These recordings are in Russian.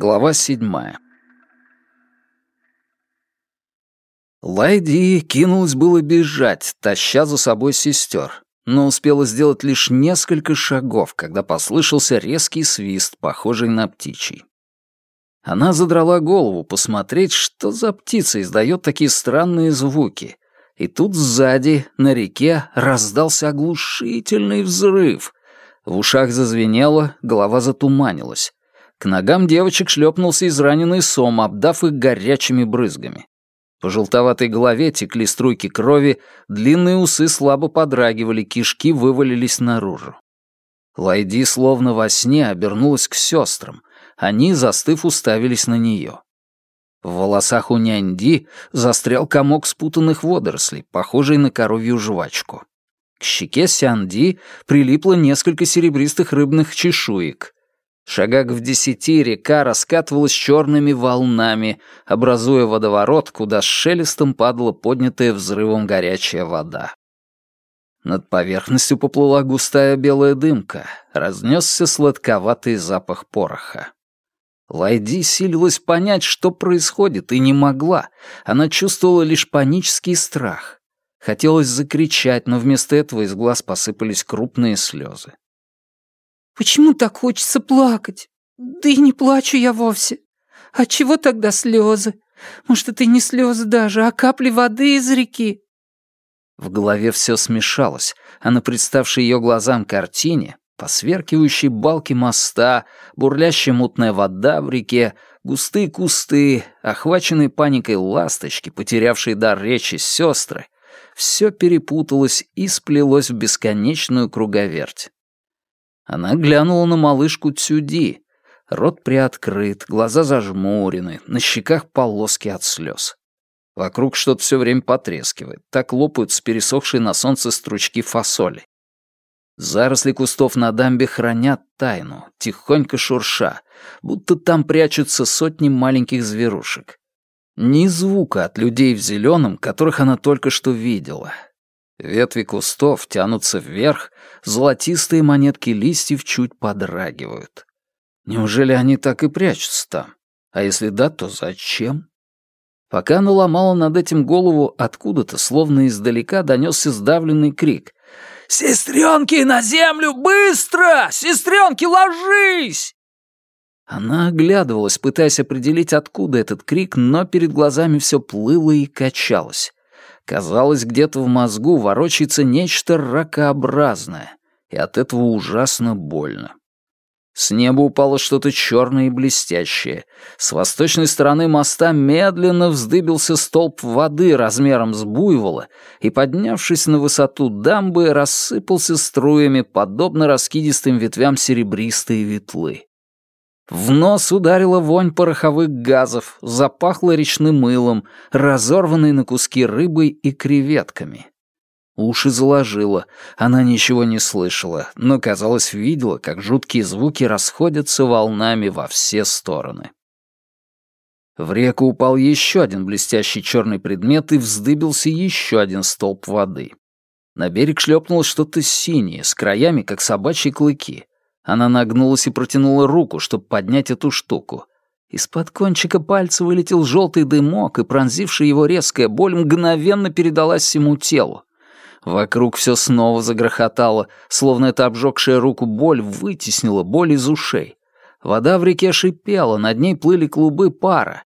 Глава седьмая. Лайди кинулась было бежать, таща за собой сестер, но успела сделать лишь несколько шагов, когда послышался резкий свист, похожий на птичий. Она задрала голову посмотреть, что за птица издает такие странные звуки. И тут сзади, на реке, раздался оглушительный взрыв. В ушах зазвенело, голова затуманилась. К ногам девочек шлепнулся израненный сом, обдав их горячими брызгами. По желтоватой голове текли струйки крови, длинные усы слабо подрагивали, кишки вывалились наружу. Лайди словно во сне обернулась к сестрам. Они, застыв, уставились на нее. В волосах у няньди застрял комок спутанных водорослей, похожий на коровью жвачку. К щеке Сянди прилипло несколько серебристых рыбных чешуек. Шагах в десяти река раскатывалась черными волнами, образуя водоворот, куда с шелестом падала поднятая взрывом горячая вода. Над поверхностью поплыла густая белая дымка, разнесся сладковатый запах пороха. Лайди силилась понять, что происходит, и не могла. Она чувствовала лишь панический страх. Хотелось закричать, но вместо этого из глаз посыпались крупные слезы. Почему так хочется плакать? Да и не плачу я вовсе. А чего тогда слезы? Может, это не слезы даже, а капли воды из реки?» В голове все смешалось, а на представшей ее глазам картине, посверкивающей балки моста, бурлящая мутная вода в реке, густые кусты, охваченные паникой ласточки, потерявшие дар речи сестры, все перепуталось и сплелось в бесконечную круговерть. Она глянула на малышку Цюди. Рот приоткрыт, глаза зажмурены, на щеках полоски от слез. Вокруг что-то все время потрескивает, так лопаются пересохшие на солнце стручки фасоли. Заросли кустов на дамбе хранят тайну, тихонько шурша, будто там прячутся сотни маленьких зверушек. Ни звука от людей в зеленом, которых она только что видела, Ветви кустов тянутся вверх, золотистые монетки листьев чуть подрагивают. Неужели они так и прячутся там? А если да, то зачем? Пока она ломала над этим голову, откуда-то, словно издалека, донесся сдавленный крик. «Сестренки, на землю! Быстро! Сестренки, ложись!» Она оглядывалась, пытаясь определить, откуда этот крик, но перед глазами все плыло и качалось. Казалось, где-то в мозгу ворочается нечто ракообразное, и от этого ужасно больно. С неба упало что-то черное и блестящее. С восточной стороны моста медленно вздыбился столб воды размером с буйвола и, поднявшись на высоту дамбы, рассыпался струями, подобно раскидистым ветвям серебристой ветлы. В нос ударила вонь пороховых газов, запахло речным мылом, разорванной на куски рыбой и креветками. Уши заложило, она ничего не слышала, но, казалось, видела, как жуткие звуки расходятся волнами во все стороны. В реку упал еще один блестящий черный предмет и вздыбился еще один столб воды. На берег шлепнуло что-то синее, с краями, как собачьи клыки. Она нагнулась и протянула руку, чтобы поднять эту штуку. Из-под кончика пальца вылетел желтый дымок, и пронзившая его резкая боль мгновенно передалась всему телу. Вокруг все снова загрохотало, словно эта обжегшая руку боль вытеснила боль из ушей. Вода в реке шипела, над ней плыли клубы пара.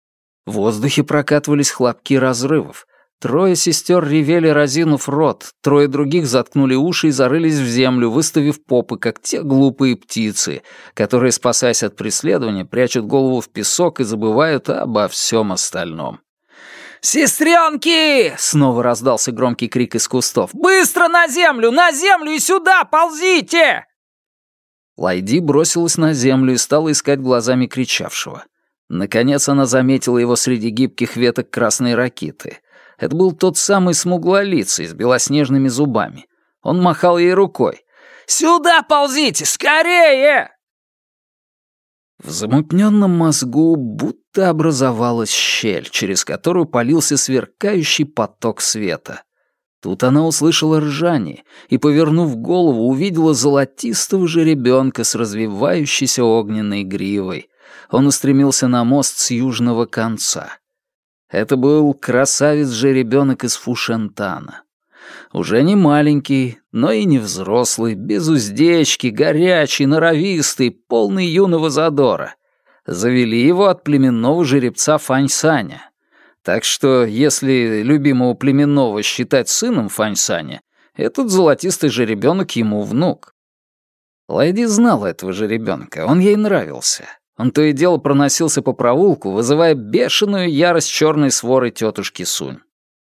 В воздухе прокатывались хлопки разрывов. Трое сестер ревели, разинув рот, трое других заткнули уши и зарылись в землю, выставив попы, как те глупые птицы, которые, спасаясь от преследования, прячут голову в песок и забывают обо всем остальном. «Сестренки!» — снова раздался громкий крик из кустов. «Быстро на землю! На землю и сюда! Ползите!» Лайди бросилась на землю и стала искать глазами кричавшего. Наконец она заметила его среди гибких веток красной ракиты — это был тот самый смуглолицый с белоснежными зубами. Он махал ей рукой. «Сюда ползите! Скорее!» В замутненном мозгу будто образовалась щель, через которую полился сверкающий поток света. Тут она услышала ржание и, повернув голову, увидела золотистого жеребенка с развивающейся огненной гривой, он устремился на мост с южного конца. Это был красавец-жеребенок из Фушентана. Уже не маленький, но и не взрослый, без уздечки, горячий, норовистый, полный юного задора. Завели его от племенного жеребца Фаньсаня. Так что, если любимого племенного считать сыном Фаньсаня, этот золотистый жеребенок ему внук. Лайди знала этого жеребенка, он ей нравился. Он то и дело проносился по проулку, вызывая бешеную ярость черной своры тетушки Сунь.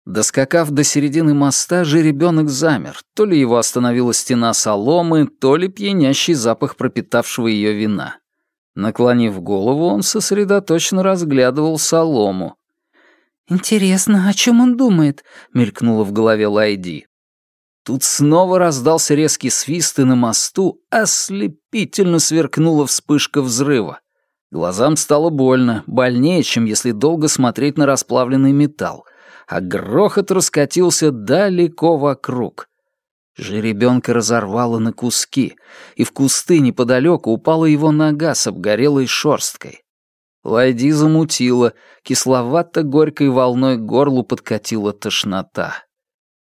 Доскакав до середины моста, жеребенок замер. То ли его остановила стена соломы, то ли пьянящий запах пропитавшего ее вина. Наклонив голову, он сосредоточенно разглядывал солому. «Интересно, о чем он думает?» — мелькнуло в голове Лайди. Тут снова раздался резкий свист, и на мосту ослепительно сверкнула вспышка взрыва. Глазам стало больно, больнее, чем если долго смотреть на расплавленный металл а грохот раскатился далеко вокруг. Жеребенка разорвало на куски, и в кусты неподалеку упала его нога с обгорелой шорсткой. Лайди замутила, кисловато-горькой волной к горлу подкатила тошнота.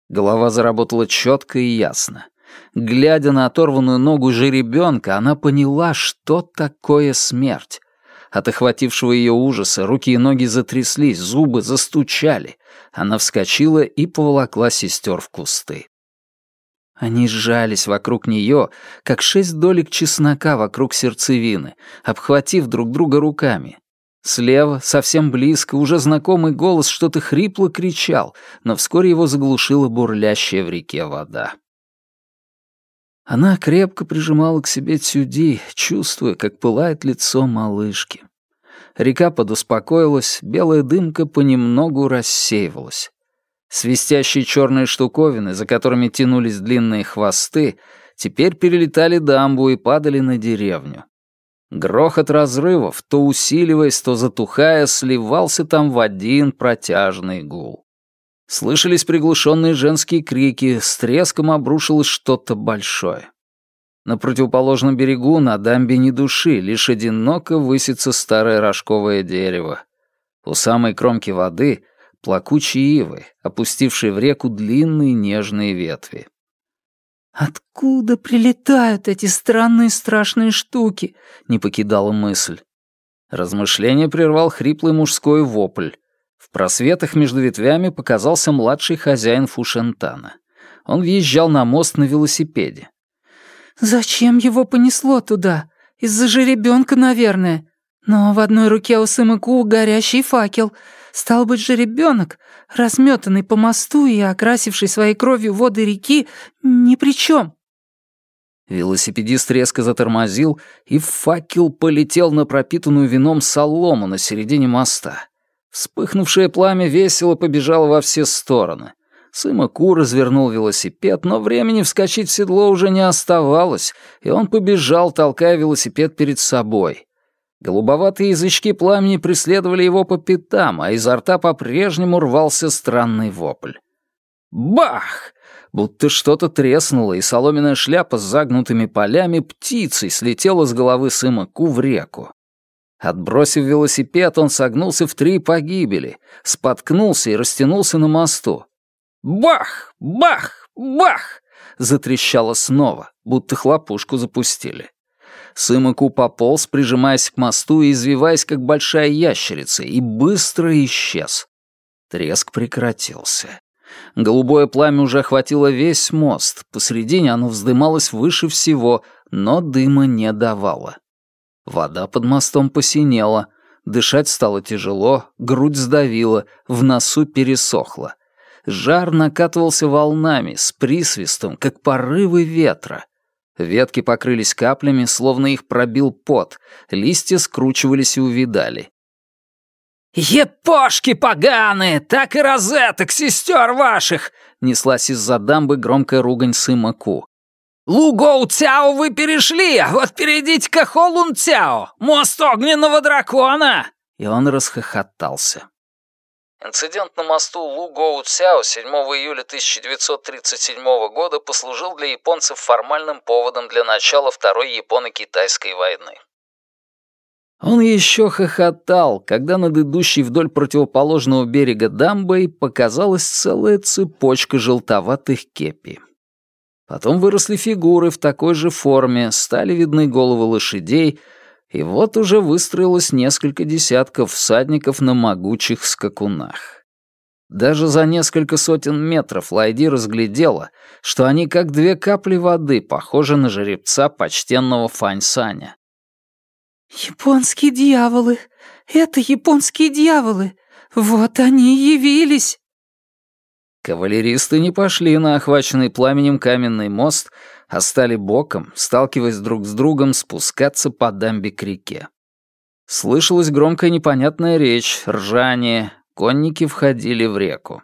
Голова заработала четко и ясно. Глядя на оторванную ногу жеребенка, она поняла, что такое смерть. От охватившего ее ужаса руки и ноги затряслись, зубы застучали. Она вскочила и поволокла сестер в кусты. Они сжались вокруг нее, как шесть долек чеснока вокруг сердцевины, обхватив друг друга руками. Слева, совсем близко, уже знакомый голос что-то хрипло кричал, но вскоре его заглушила бурлящая в реке вода. Она крепко прижимала к себе Тюди, чувствуя, как пылает лицо малышки. Река подуспокоилась, белая дымка понемногу рассеивалась. Свистящие черные штуковины, за которыми тянулись длинные хвосты, теперь перелетали дамбу и падали на деревню. Грохот разрывов, то усиливаясь, то затухая, сливался там в один протяжный гул. Слышались приглушенные женские крики, с треском обрушилось что-то большое. На противоположном берегу на дамбе ни души, лишь одиноко высится старое рожковое дерево. У самой кромки воды — плакучие ивы, опустившие в реку длинные нежные ветви. «Откуда прилетают эти странные страшные штуки?» — не покидала мысль. Размышление прервал хриплый мужской вопль. Просветах между ветвями показался младший хозяин Фушентана. Он въезжал на мост на велосипеде. «Зачем его понесло туда? Из-за жеребенка, наверное. Но в одной руке у Сымаку горящий факел. Стал быть, жеребенок, разметанный по мосту и окрасивший своей кровью воды реки, ни при чем. Велосипедист резко затормозил, и факел полетел на пропитанную вином солому на середине моста. Вспыхнувшее пламя весело побежало во все стороны. Сымаку развернул велосипед, но времени вскочить в седло уже не оставалось, и он побежал, толкая велосипед перед собой. Голубоватые язычки пламени преследовали его по пятам, а изо рта по-прежнему рвался странный вопль. Бах! Будто что-то треснуло, и соломенная шляпа с загнутыми полями птицей слетела с головы Сымаку в реку. Отбросив велосипед, он согнулся в три погибели, споткнулся и растянулся на мосту. Бах! Бах! Бах! Затрещало снова, будто хлопушку запустили. Сымаку пополз, прижимаясь к мосту и извиваясь, как большая ящерица, и быстро исчез. Треск прекратился. Голубое пламя уже охватило весь мост, посредине оно вздымалось выше всего, но дыма не давало. Вода под мостом посинела, дышать стало тяжело, грудь сдавила, в носу пересохло. Жар накатывался волнами, с присвистом, как порывы ветра. Ветки покрылись каплями, словно их пробил пот, листья скручивались и увидали. «Епошки поганые! Так и розеток, сестер ваших!» неслась из-за дамбы громкая ругань Сымаку. «Лугоу Цяо вы перешли, а вот перейдите-ка Холун Цяо, мост огненного дракона!» И он расхохотался. Инцидент на мосту Лугоу-Цяо 7 июля 1937 года послужил для японцев формальным поводом для начала Второй Японо-Китайской войны. Он еще хохотал, когда над идущей вдоль противоположного берега дамбой показалась целая цепочка желтоватых кепи. Потом выросли фигуры в такой же форме, стали видны головы лошадей, и вот уже выстроилось несколько десятков всадников на могучих скакунах. Даже за несколько сотен метров Лайди разглядела, что они как две капли воды похожи на жеребца почтенного Фаньсаня. «Японские дьяволы! Это японские дьяволы! Вот они и явились!» Кавалеристы не пошли на охваченный пламенем каменный мост, а стали боком, сталкиваясь друг с другом, спускаться по дамбе к реке. Слышалась громкая непонятная речь, ржание, конники входили в реку.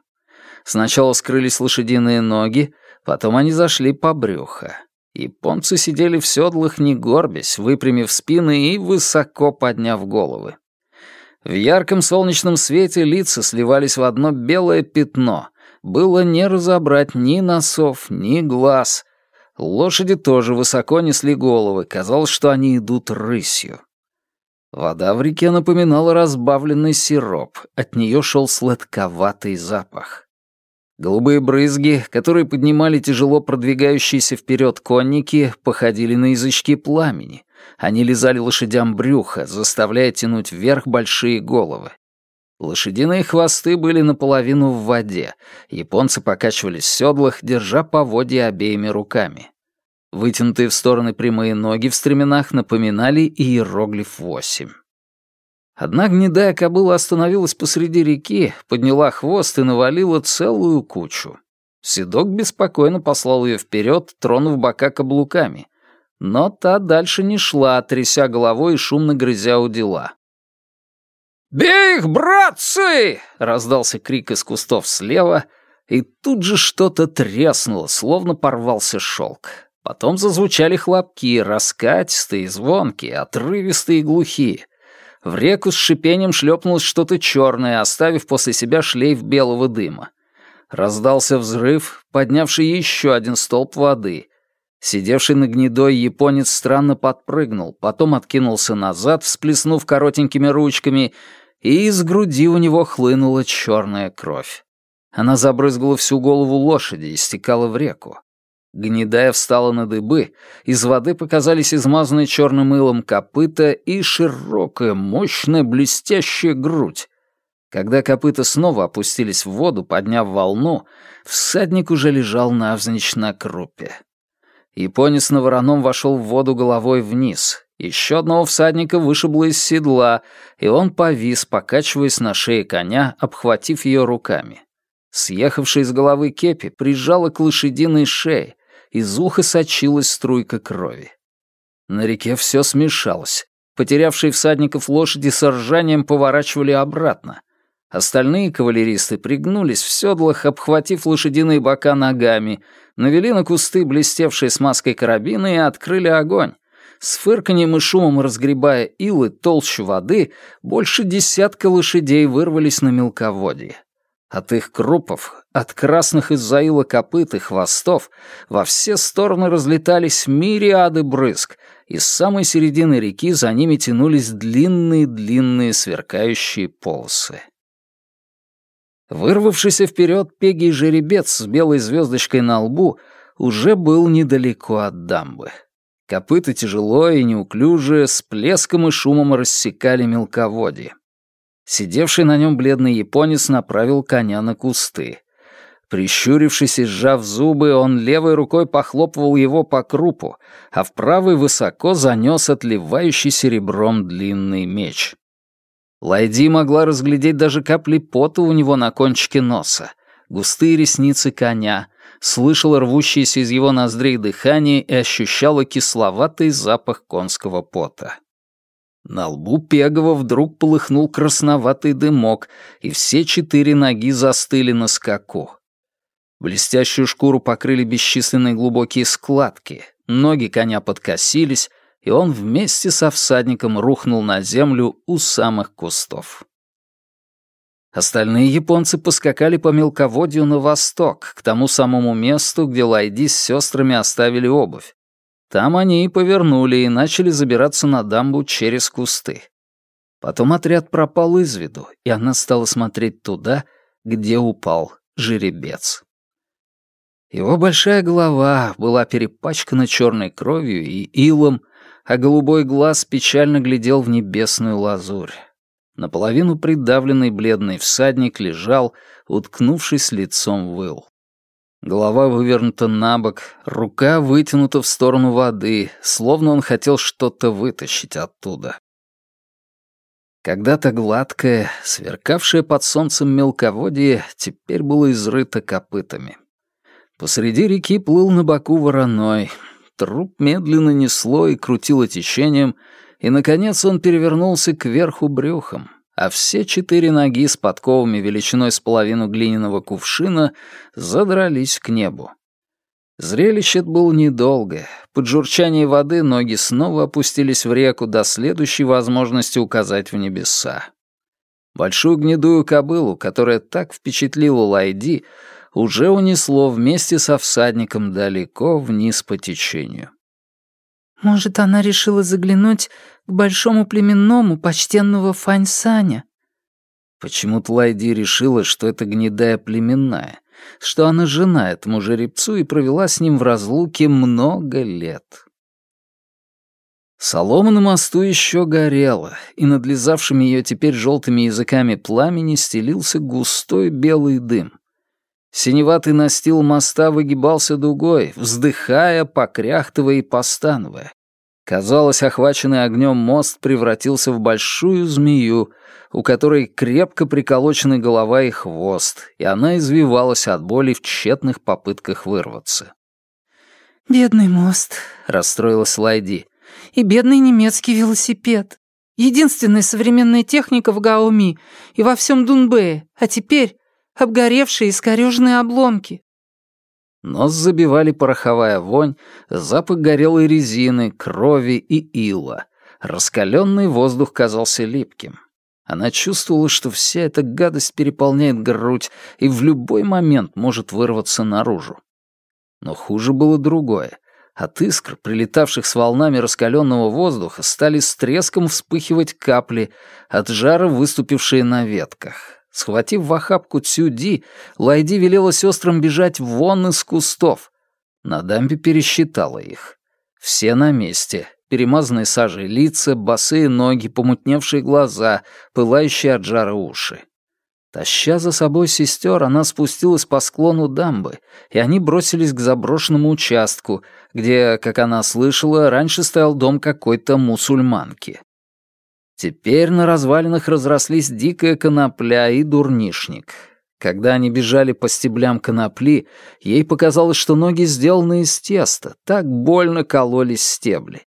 Сначала скрылись лошадиные ноги, потом они зашли по брюхо. Японцы сидели в седлах, не горбясь, выпрямив спины и высоко подняв головы. В ярком солнечном свете лица сливались в одно белое пятно. Было не разобрать ни носов, ни глаз. Лошади тоже высоко несли головы, казалось, что они идут рысью. Вода в реке напоминала разбавленный сироп, от нее шел сладковатый запах. Голубые брызги, которые поднимали тяжело продвигающиеся вперед конники, походили на язычки пламени. Они лизали лошадям брюха, заставляя тянуть вверх большие головы. Лошадиные хвосты были наполовину в воде. Японцы покачивались в седлах, держа поводья обеими руками. Вытянутые в стороны прямые ноги в стременах напоминали иероглиф восемь. Одна гнедая кобыла остановилась посреди реки, подняла хвост и навалила целую кучу. Седок беспокойно послал ее вперед, тронув бока каблуками. Но та дальше не шла, тряся головой и шумно грызя у дела. «Бей их, братцы!» — раздался крик из кустов слева, и тут же что-то треснуло, словно порвался шелк. Потом зазвучали хлопки, раскатистые, звонкие, отрывистые и глухие. В реку с шипением шлепнулось что-то черное, оставив после себя шлейф белого дыма. Раздался взрыв, поднявший еще один столб воды. Сидевший на гнедой японец странно подпрыгнул, потом откинулся назад, всплеснув коротенькими ручками, и из груди у него хлынула черная кровь. Она забрызгала всю голову лошади и стекала в реку. Гнедая встала на дыбы, из воды показались измазанные черным мылом копыта и широкая, мощная, блестящая грудь. Когда копыта снова опустились в воду, подняв волну, всадник уже лежал навзничь на крупе. Японец на вороном вошел в воду головой вниз. Еще одного всадника вышибло из седла, и он повис, покачиваясь на шее коня, обхватив ее руками. Съехавшая из головы кепи прижала к лошадиной шее, из уха сочилась струйка крови. На реке все смешалось. Потерявшие всадников лошади с ржанием поворачивали обратно. Остальные кавалеристы пригнулись в седлах, обхватив лошадиные бока ногами, навели на кусты блестевшие смазкой карабины и открыли огонь. С фырканьем и шумом разгребая илы толщу воды, больше десятка лошадей вырвались на мелководье. От их крупов, от красных из-за ила копыт и хвостов, во все стороны разлетались мириады брызг, и с самой середины реки за ними тянулись длинные-длинные сверкающие полосы. Вырвавшийся вперед пегий жеребец с белой звездочкой на лбу уже был недалеко от дамбы. Копыта тяжело и неуклюже, с плеском и шумом рассекали мелководье. Сидевший на нем бледный японец направил коня на кусты. Прищурившись и сжав зубы, он левой рукой похлопывал его по крупу, а в правой высоко занес отливающий серебром длинный меч. Лайди могла разглядеть даже капли пота у него на кончике носа, густые ресницы коня, слышала рвущееся из его ноздрей дыхание и ощущала кисловатый запах конского пота. На лбу Пегова вдруг полыхнул красноватый дымок, и все четыре ноги застыли на скаку. Блестящую шкуру покрыли бесчисленные глубокие складки, ноги коня подкосились, и он вместе со всадником рухнул на землю у самых кустов. Остальные японцы поскакали по мелководью на восток, к тому самому месту, где Лайди с сестрами оставили обувь, там они и повернули и начали забираться на дамбу через кусты. Потом отряд пропал из виду, и она стала смотреть туда, где упал жеребец. Его большая голова была перепачкана черной кровью и илом, а голубой глаз печально глядел в небесную лазурь. Наполовину придавленный бледный всадник лежал, уткнувшись лицом в ил. Голова вывернута на бок, рука вытянута в сторону воды, словно он хотел что-то вытащить оттуда. Когда-то гладкое, сверкавшее под солнцем мелководье, теперь было изрыто копытами. Посреди реки плыл на боку вороной. Труп медленно несло и крутило течением, и, наконец, он перевернулся кверху брюхом, а все четыре ноги с подковами величиной с половину глиняного кувшина задрались к небу. Зрелище было недолгое. Под журчание воды ноги снова опустились в реку до следующей возможности указать в небеса. Большую гнедую кобылу, которая так впечатлила Лайди, уже унесло вместе со всадником далеко вниз по течению. «Может, она решила заглянуть к большому племенному почтенного Фаньсаня?» Почему-то Лайди решила, что это гнедая племенная, что она жена этому жеребцу и провела с ним в разлуке много лет. Солома на мосту еще горела, и над лизавшими ее теперь желтыми языками пламени стелился густой белый дым. Синеватый настил моста выгибался дугой, вздыхая, покряхтывая и постановая. Казалось, охваченный огнем мост превратился в большую змею, у которой крепко приколочены голова и хвост, и она извивалась от боли в тщетных попытках вырваться. «Бедный мост», — расстроилась Лайди. «И бедный немецкий велосипед. Единственная современная техника в Гауми и во всем Дунбэе, а теперь обгоревшие искорёженные обломки. Нос забивали пороховая вонь, запах горелой резины, крови и ила. Раскаленный воздух казался липким. Она чувствовала, что вся эта гадость переполняет грудь и в любой момент может вырваться наружу. Но хуже было другое. От искр, прилетавших с волнами раскаленного воздуха, стали с треском вспыхивать капли, от жара выступившие на ветках. Схватив в охапку Цюди, Лайди велела сестрам бежать вон из кустов. На дамбе пересчитала их. Все на месте. Перемазанные сажей лица, босые ноги, помутневшие глаза, пылающие от жара уши. Таща за собой сестер, она спустилась по склону дамбы, и они бросились к заброшенному участку, где, как она слышала, раньше стоял дом какой-то мусульманки. Теперь на развалинах разрослись дикая конопля и дурнишник. Когда они бежали по стеблям конопли, ей показалось, что ноги сделаны из теста, так больно кололись стебли.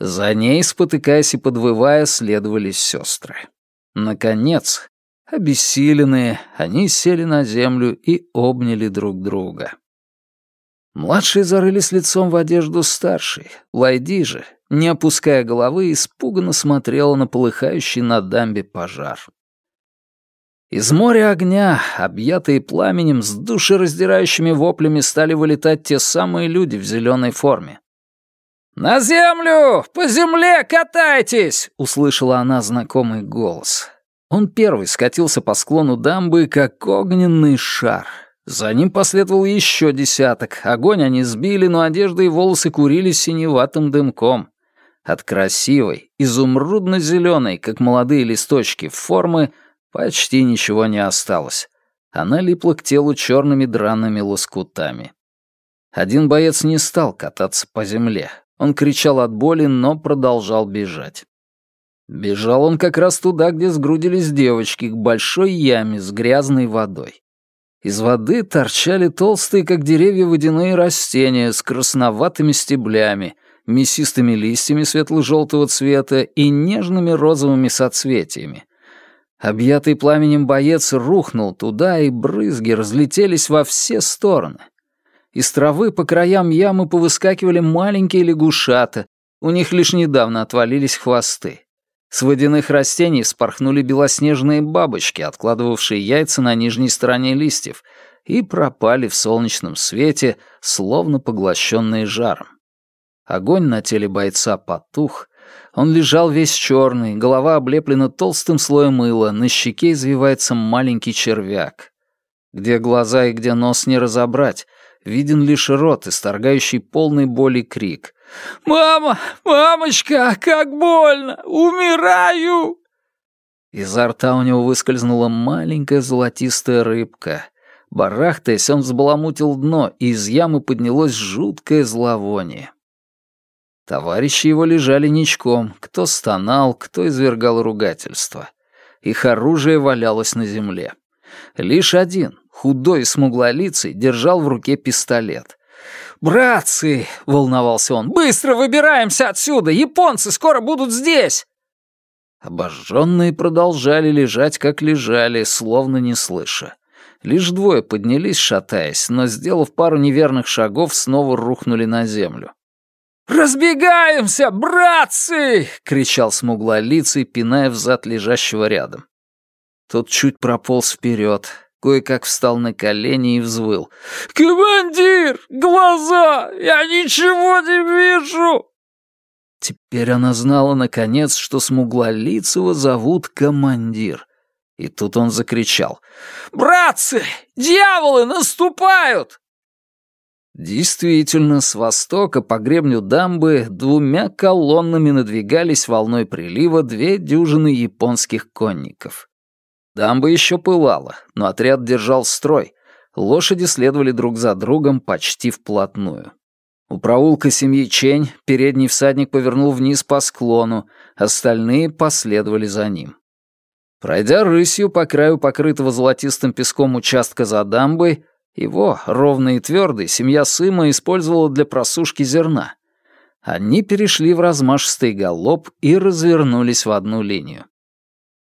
За ней, спотыкаясь и подвывая, следовали сестры. Наконец, обессиленные, они сели на землю и обняли друг друга. Младшие зарылись лицом в одежду старшей. Лайди же, не опуская головы, испуганно смотрела на полыхающий на дамбе пожар. Из моря огня, объятые пламенем, с душераздирающими воплями стали вылетать те самые люди в зеленой форме. «На землю! По земле катайтесь!» — услышала она знакомый голос. Он первый скатился по склону дамбы, как огненный шар. За ним последовал еще десяток. Огонь они сбили, но одежда и волосы курились синеватым дымком. От красивой, изумрудно-зеленой, как молодые листочки, формы почти ничего не осталось. Она липла к телу черными драными лоскутами. Один боец не стал кататься по земле. Он кричал от боли, но продолжал бежать. Бежал он как раз туда, где сгрудились девочки, к большой яме с грязной водой. Из воды торчали толстые, как деревья, водяные растения с красноватыми стеблями, мясистыми листьями светло-желтого цвета и нежными розовыми соцветиями. Объятый пламенем боец рухнул туда, и брызги разлетелись во все стороны. Из травы по краям ямы повыскакивали маленькие лягушата, у них лишь недавно отвалились хвосты. С водяных растений спорхнули белоснежные бабочки, откладывавшие яйца на нижней стороне листьев, и пропали в солнечном свете, словно поглощенные жаром. Огонь на теле бойца потух, Он лежал весь черный, голова облеплена толстым слоем мыла, на щеке извивается маленький червяк. Где глаза и где нос не разобрать, виден лишь рот, исторгающий полный боли крик. «Мама! Мамочка! Как больно! Умираю!» Изо рта у него выскользнула маленькая золотистая рыбка. Барахтаясь, он взбаламутил дно, и из ямы поднялось жуткое зловоние. Товарищи его лежали ничком, кто стонал, кто извергал ругательства. Их оружие валялось на земле. Лишь один, худой и смуглолицый, держал в руке пистолет. «Братцы!» — волновался он. «Быстро выбираемся отсюда! Японцы скоро будут здесь!» Обожженные продолжали лежать, как лежали, словно не слыша. Лишь двое поднялись, шатаясь, но, сделав пару неверных шагов, снова рухнули на землю. «Разбегаемся, братцы!» — кричал смуглолицый, пиная взад лежащего рядом. Тот чуть прополз вперед, кое-как встал на колени и взвыл. «Командир! Глаза! Я ничего не вижу!» Теперь она знала, наконец, что смуглолицего зовут командир. И тут он закричал. «Братцы! Дьяволы наступают!» Действительно, с востока по гребню дамбы двумя колоннами надвигались волной прилива две дюжины японских конников. Дамба еще пылала, но отряд держал строй. Лошади следовали друг за другом почти вплотную. У проулка семьи Чень передний всадник повернул вниз по склону, остальные последовали за ним. Пройдя рысью по краю покрытого золотистым песком участка за дамбой, его, ровный и твердый, семья Сыма использовала для просушки зерна. Они перешли в размашистый галоп и развернулись в одну линию.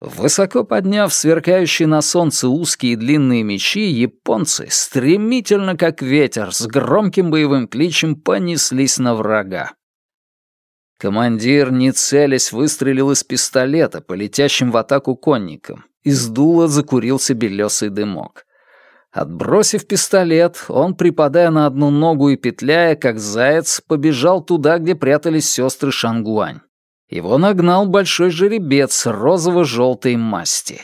Высоко подняв сверкающие на солнце узкие и длинные мечи, японцы стремительно, как ветер, с громким боевым кличем понеслись на врага. Командир, не целясь, выстрелил из пистолета по летящим в атаку конникам. Из дула закурился белесый дымок. Отбросив пистолет, он, припадая на одну ногу и петляя, как заяц, побежал туда, где прятались сестры Шангуань. Его нагнал большой жеребец розово-желтой масти.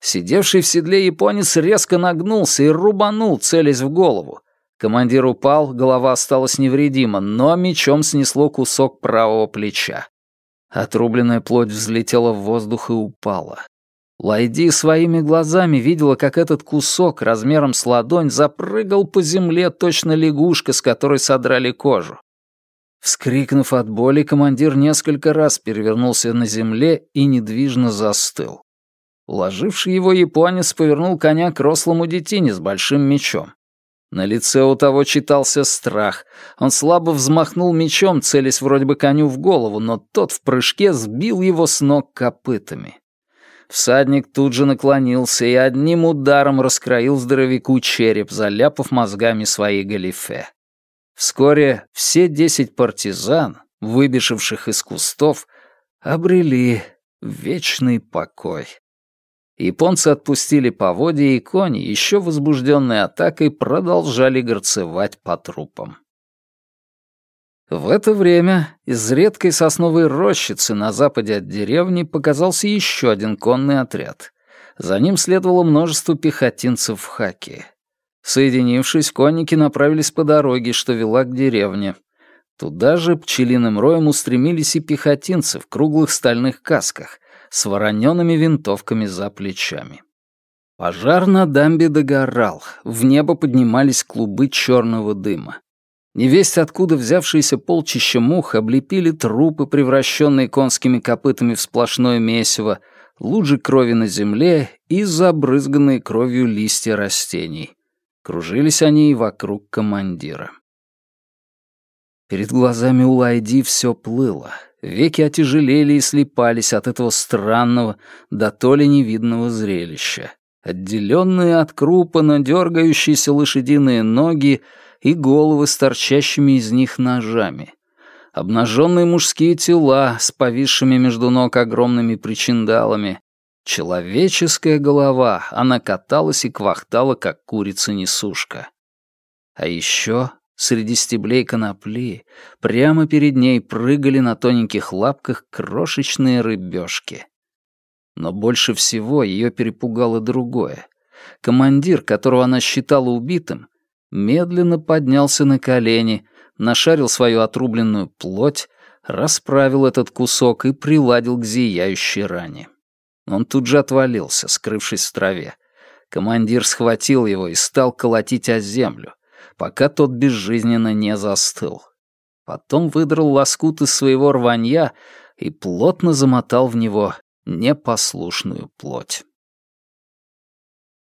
Сидевший в седле японец резко нагнулся и рубанул, целясь в голову. Командир упал, голова осталась невредима, но мечом снесло кусок правого плеча. Отрубленная плоть взлетела в воздух и упала. Лайди своими глазами видела, как этот кусок размером с ладонь запрыгал по земле точно лягушка, с которой содрали кожу. Вскрикнув от боли, командир несколько раз перевернулся на земле и недвижно застыл. Уложивший его японец повернул коня к рослому детине с большим мечом. На лице у того читался страх. Он слабо взмахнул мечом, целясь вроде бы коню в голову, но тот в прыжке сбил его с ног копытами. Всадник тут же наклонился и одним ударом раскроил здоровяку череп, заляпав мозгами свои галифе. Вскоре все десять партизан, выбежавших из кустов, обрели вечный покой. Японцы отпустили поводья, и кони, еще возбужденные атакой, продолжали горцевать по трупам. В это время из редкой сосновой рощицы на западе от деревни показался еще один конный отряд. За ним следовало множество пехотинцев в хаке. Соединившись, конники направились по дороге, что вела к деревне. Туда же пчелиным роем устремились и пехотинцы в круглых стальных касках с вороненными винтовками за плечами. Пожар на дамбе догорал, в небо поднимались клубы черного дыма. Невесть откуда взявшиеся полчища мух облепили трупы, превращенные конскими копытами в сплошное месиво, лужи крови на земле и забрызганные кровью листья растений. Кружились они и вокруг командира. Перед глазами у Лайди все плыло. Веки отяжелели и слепались от этого странного, да то ли невидного зрелища. Отделенные от крупа, но дергающиеся лошадиные ноги и головы с торчащими из них ножами. Обнаженные мужские тела с повисшими между ног огромными причиндалами, Человеческая голова, она каталась и квахтала, как курица-несушка. А еще Среди стеблей конопли прямо перед ней прыгали на тоненьких лапках крошечные рыбешки. Но больше всего ее перепугало другое. Командир, которого она считала убитым, медленно поднялся на колени, нашарил свою отрубленную плоть, расправил этот кусок и приладил к зияющей ране. Он тут же отвалился, скрывшись в траве. Командир схватил его и стал колотить о землю пока тот безжизненно не застыл. Потом выдрал лоскут из своего рванья и плотно замотал в него непослушную плоть.